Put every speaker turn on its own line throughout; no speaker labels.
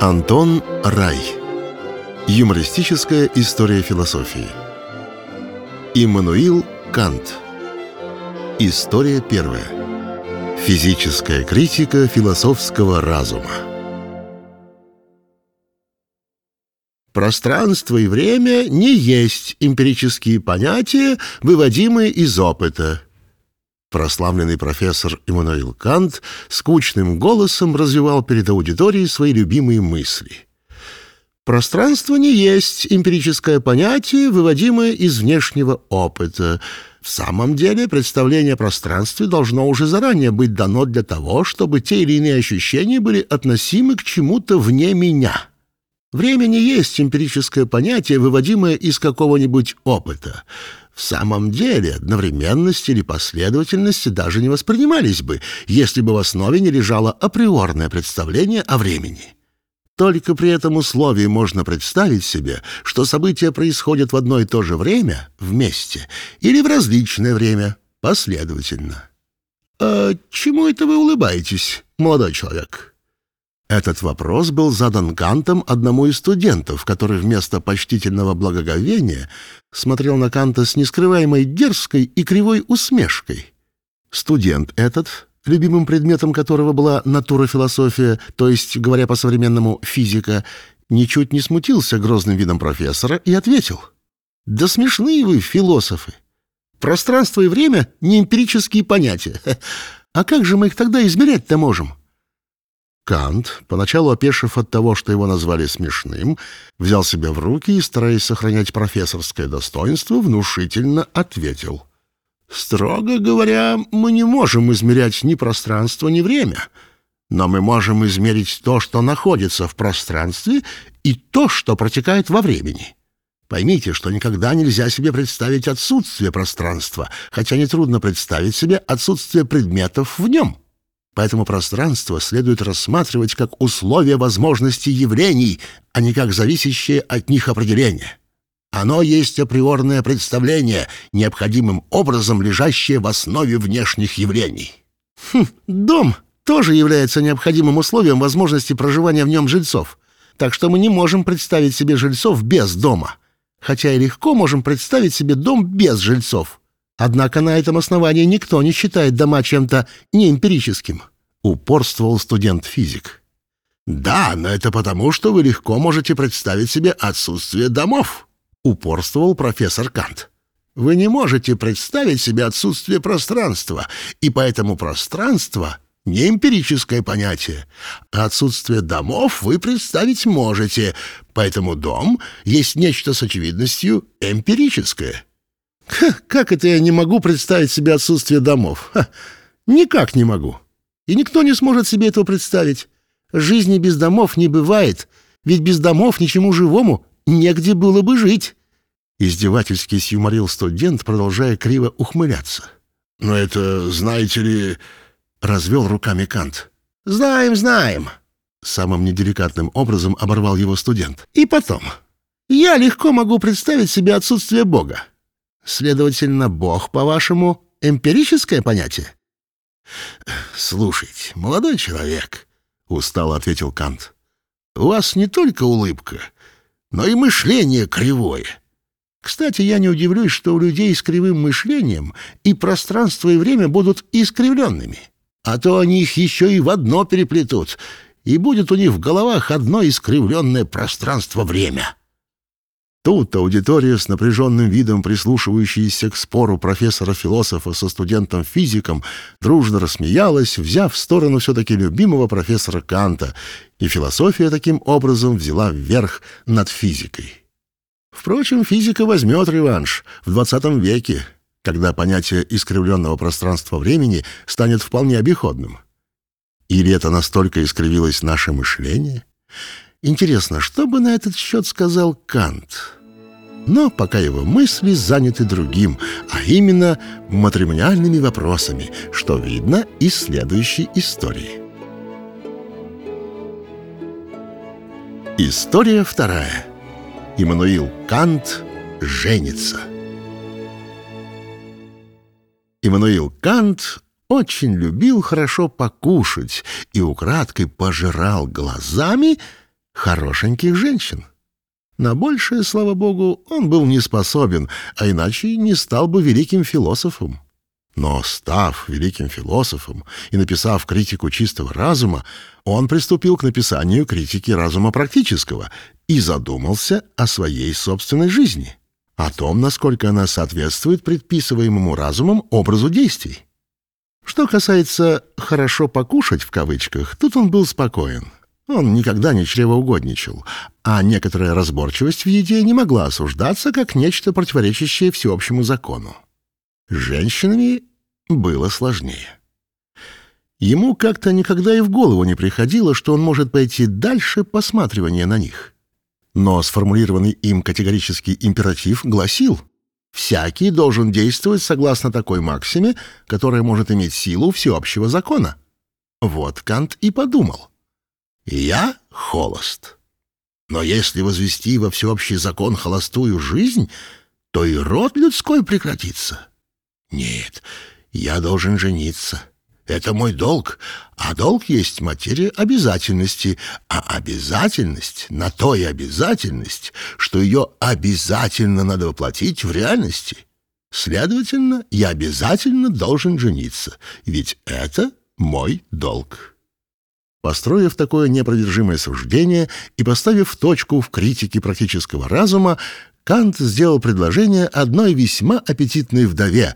Антон Рай. Юмористическая история философии. Иммануил Кант. История первая. Физическая критика философского разума. Пространство и время не есть эмпирические понятия, выводимые из опыта. Прославленный профессор Иммануил Кант скучным голосом развивал перед аудиторией свои любимые мысли. Пространство не есть эмпирическое понятие, выводимое из внешнего опыта. В самом деле представление о пространстве должно уже заранее быть дано для того, чтобы те или иные ощущения были относимы к чему-то вне меня. Время не есть эмпирическое понятие, выводимое из какого-нибудь опыта. В самом деле одновременность или последовательность даже не воспринимались бы, если бы в основе не лежало априорное представление о времени. Только при этом условии можно представить себе, что события происходят в одно и то же время, вместе, или в различное время, последовательно. «А чему это вы улыбаетесь, молодой человек?» Этот вопрос был задан Кантом одному из студентов, который вместо почтительного благоговения смотрел на Канта с нескрываемой дерзкой и кривой усмешкой. Студент этот, любимым предметом которого была натура-философия, то есть, говоря по-современному, физика, ничуть не смутился грозным видом профессора и ответил. «Да смешные вы, философы! Пространство и время — не эмпирические понятия. А как же мы их тогда измерять-то можем?» Кант, поначалу опешив от того, что его назвали смешным, взял себя в руки и, стараясь сохранять профессорское достоинство, внушительно ответил. «Строго говоря, мы не можем измерять ни пространство, ни время, но мы можем измерить то, что находится в пространстве, и то, что протекает во времени. Поймите, что никогда нельзя себе представить отсутствие пространства, хотя нетрудно представить себе отсутствие предметов в нем». Поэтому пространство следует рассматривать как условие возможности явлений, а не как зависящее от них определение. Оно есть априорное представление, необходимым образом лежащее в основе внешних явлений. Хм, дом тоже является необходимым условием возможности проживания в нем жильцов, так что мы не можем представить себе жильцов без дома, хотя и легко можем представить себе дом без жильцов. Однако на этом основании никто не считает дома чем-то неэмпирическим. Упорствовал студент-физик. «Да, но это потому, что вы легко можете представить себе отсутствие домов», — упорствовал профессор Кант. «Вы не можете представить себе отсутствие пространства, и поэтому пространство — не эмпирическое понятие. Отсутствие домов вы представить можете, поэтому дом есть нечто с очевидностью эмпирическое». Ха, как это я не могу представить себе отсутствие домов? Ха, никак не могу. И никто не сможет себе этого представить. Жизни без домов не бывает, ведь без домов ничему живому негде было бы жить. Издевательски сюморил студент, продолжая криво ухмыляться. «Но это, знаете ли...» — развел руками Кант. «Знаем, знаем!» Самым неделикатным образом оборвал его студент. «И потом, я легко могу представить себе отсутствие Бога. Следовательно, Бог, по-вашему, эмпирическое понятие? «Слушайте, молодой человек», — устало ответил Кант, — «у вас не только улыбка, но и мышление кривое. Кстати, я не удивлюсь, что у людей с кривым мышлением и пространство, и время будут искривленными, а то они их еще и в одно переплетут, и будет у них в головах одно искривленное пространство-время». Тут аудитория с напряженным видом, прислушивающаяся к спору профессора-философа со студентом-физиком, дружно рассмеялась, взяв в сторону все-таки любимого профессора Канта, и философия таким образом взяла вверх над физикой. Впрочем, физика возьмет реванш в двадцатом веке, когда понятие искривленного пространства-времени станет вполне обиходным. Или это настолько искривилось наше мышление? Интересно, что бы на этот счет сказал Кант? Но пока его мысли заняты другим, а именно матримониальными вопросами, что видно из следующей истории. История вторая. Иммануил Кант женится. Иммануил Кант очень любил хорошо покушать и украдкой пожирал глазами хорошеньких женщин. На большее, слава богу, он был не способен, а иначе не стал бы великим философом. Но, став великим философом и написав критику чистого разума, он приступил к написанию критики разума практического и задумался о своей собственной жизни, о том, насколько она соответствует предписываемому разумом образу действий. Что касается «хорошо покушать» в кавычках, тут он был спокоен. Он никогда не чревоугодничал, а некоторая разборчивость в еде не могла осуждаться как нечто противоречащее всеобщему закону. С женщинами было сложнее. Ему как-то никогда и в голову не приходило, что он может пойти дальше посматривания на них. Но сформулированный им категорический императив гласил «Всякий должен действовать согласно такой максиме, которая может иметь силу всеобщего закона». Вот Кант и подумал. «Я холост. Но если возвести во всеобщий закон холостую жизнь, то и род людской прекратится. Нет, я должен жениться». Это мой долг, а долг есть материя обязательности, а обязательность на то и обязательность, что ее обязательно надо воплотить в реальности. Следовательно, я обязательно должен жениться, ведь это мой долг. Построив такое неопровержимое суждение и поставив точку в критике практического разума, Кант сделал предложение одной весьма аппетитной вдове,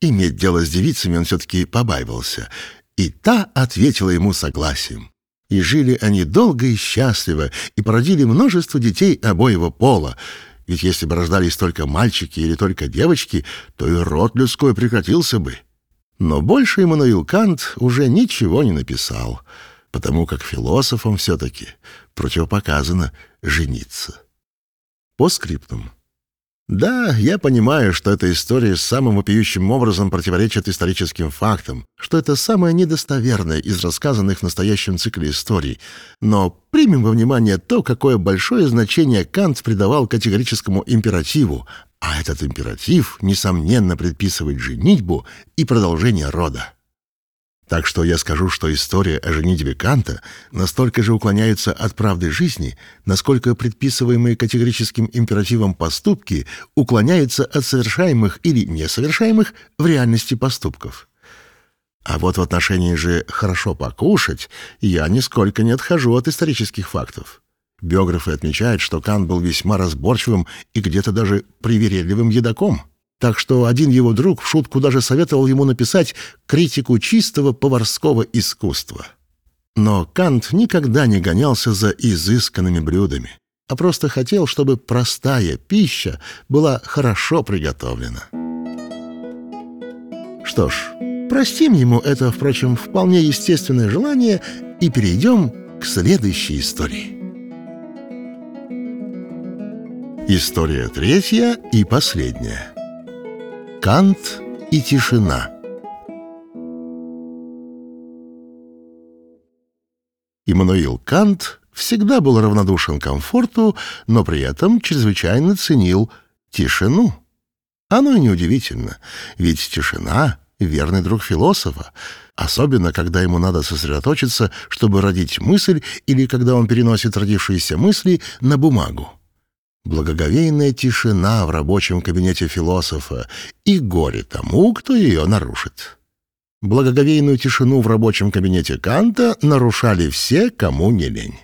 Иметь дело с девицами он все-таки побаивался, и та ответила ему согласием. И жили они долго и счастливо, и породили множество детей обоего пола. Ведь если бы рождались только мальчики или только девочки, то и род людской прекратился бы. Но больше Иммануил Кант уже ничего не написал, потому как философам все-таки противопоказано жениться. По скриптум. Да, я понимаю, что эта история самым вопиющим образом противоречит историческим фактам, что это самое недостоверное из рассказанных в настоящем цикле историй. Но примем во внимание то, какое большое значение Кант придавал категорическому императиву, а этот императив, несомненно, предписывает женитьбу и продолжение рода. Так что я скажу, что история о женитьбе Канта настолько же уклоняется от правды жизни, насколько предписываемые категорическим императивом поступки уклоняются от совершаемых или несовершаемых в реальности поступков. А вот в отношении же «хорошо покушать» я нисколько не отхожу от исторических фактов. Биографы отмечают, что Кант был весьма разборчивым и где-то даже привередливым едоком так что один его друг в шутку даже советовал ему написать критику чистого поварского искусства. Но Кант никогда не гонялся за изысканными блюдами, а просто хотел, чтобы простая пища была хорошо приготовлена. Что ж, простим ему это, впрочем, вполне естественное желание и перейдем к следующей истории. История третья и последняя. Кант и тишина Иммануил Кант всегда был равнодушен комфорту, но при этом чрезвычайно ценил тишину. Оно и неудивительно, ведь тишина — верный друг философа, особенно когда ему надо сосредоточиться, чтобы родить мысль или когда он переносит родившиеся мысли на бумагу благоговейная тишина в рабочем кабинете философа и горе тому, кто ее нарушит. Благоговейную тишину в рабочем кабинете Канта нарушали все, кому не лень.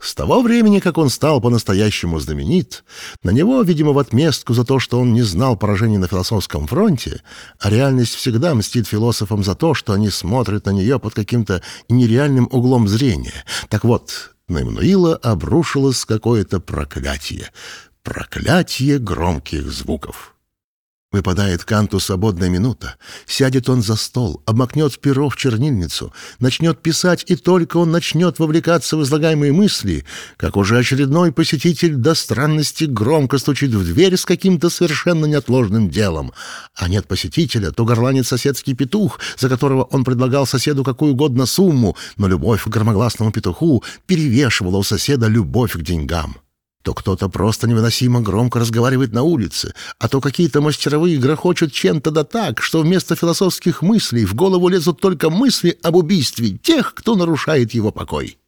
С того времени, как он стал по-настоящему знаменит, на него, видимо, в отместку за то, что он не знал поражений на философском фронте, а реальность всегда мстит философам за то, что они смотрят на нее под каким-то нереальным углом зрения. Так вот, на Эммануила обрушилось какое-то проклятие. Проклятие громких звуков. Выпадает Канту свободная минута. Сядет он за стол, обмакнет перо в чернильницу, начнет писать, и только он начнет вовлекаться в излагаемые мысли, как уже очередной посетитель до странности громко стучит в дверь с каким-то совершенно неотложным делом. А нет посетителя, то горланит соседский петух, за которого он предлагал соседу какую угодно сумму, но любовь к громогласному петуху перевешивала у соседа любовь к деньгам то кто-то просто невыносимо громко разговаривает на улице, а то какие-то мастеровые грохочут чем-то да так, что вместо философских мыслей в голову лезут только мысли об убийстве тех, кто нарушает его покой.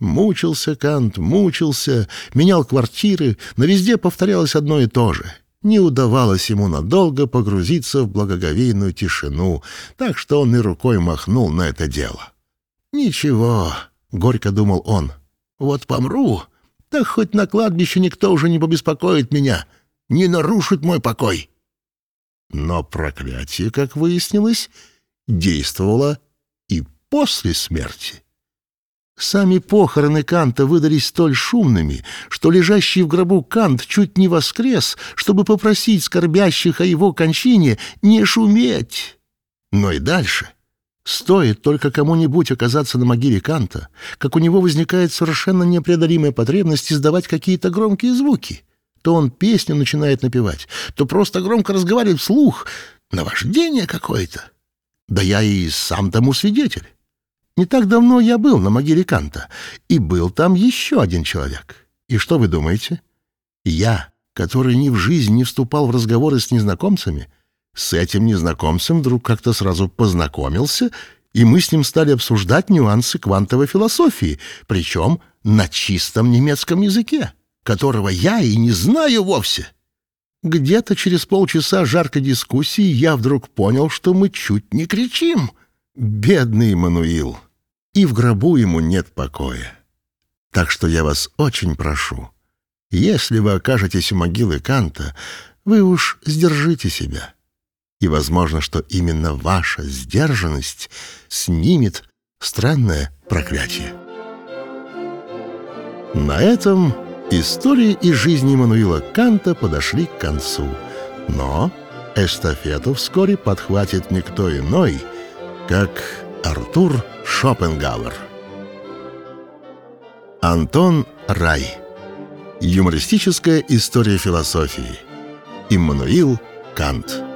Мучился Кант, мучился, менял квартиры, но везде повторялось одно и то же. Не удавалось ему надолго погрузиться в благоговейную тишину, так что он и рукой махнул на это дело. «Ничего», — горько думал он, — «вот помру, так хоть на кладбище никто уже не побеспокоит меня, не нарушит мой покой». Но проклятие, как выяснилось, действовало и после смерти. Сами похороны Канта выдались столь шумными, что лежащий в гробу Кант чуть не воскрес, чтобы попросить скорбящих о его кончине не шуметь. Но и дальше. Стоит только кому-нибудь оказаться на могиле Канта, как у него возникает совершенно непреодолимая потребность издавать какие-то громкие звуки. То он песню начинает напевать, то просто громко разговаривает вслух. Наваждение какое-то. Да я и сам тому свидетель. Не так давно я был на могиле Канта, и был там еще один человек. И что вы думаете? Я, который ни в жизнь не вступал в разговоры с незнакомцами, с этим незнакомцем вдруг как-то сразу познакомился, и мы с ним стали обсуждать нюансы квантовой философии, причем на чистом немецком языке, которого я и не знаю вовсе. Где-то через полчаса жаркой дискуссии я вдруг понял, что мы чуть не кричим. Бедный Мануил и в гробу ему нет покоя. Так что я вас очень прошу, если вы окажетесь у могилы Канта, вы уж сдержите себя. И возможно, что именно ваша сдержанность снимет странное проклятие. На этом истории и жизни Мануила Канта подошли к концу. Но эстафету вскоре подхватит никто иной, как Артур Шопенгауэр. Антон Рай. Юмористическая история философии. Иммануил Кант.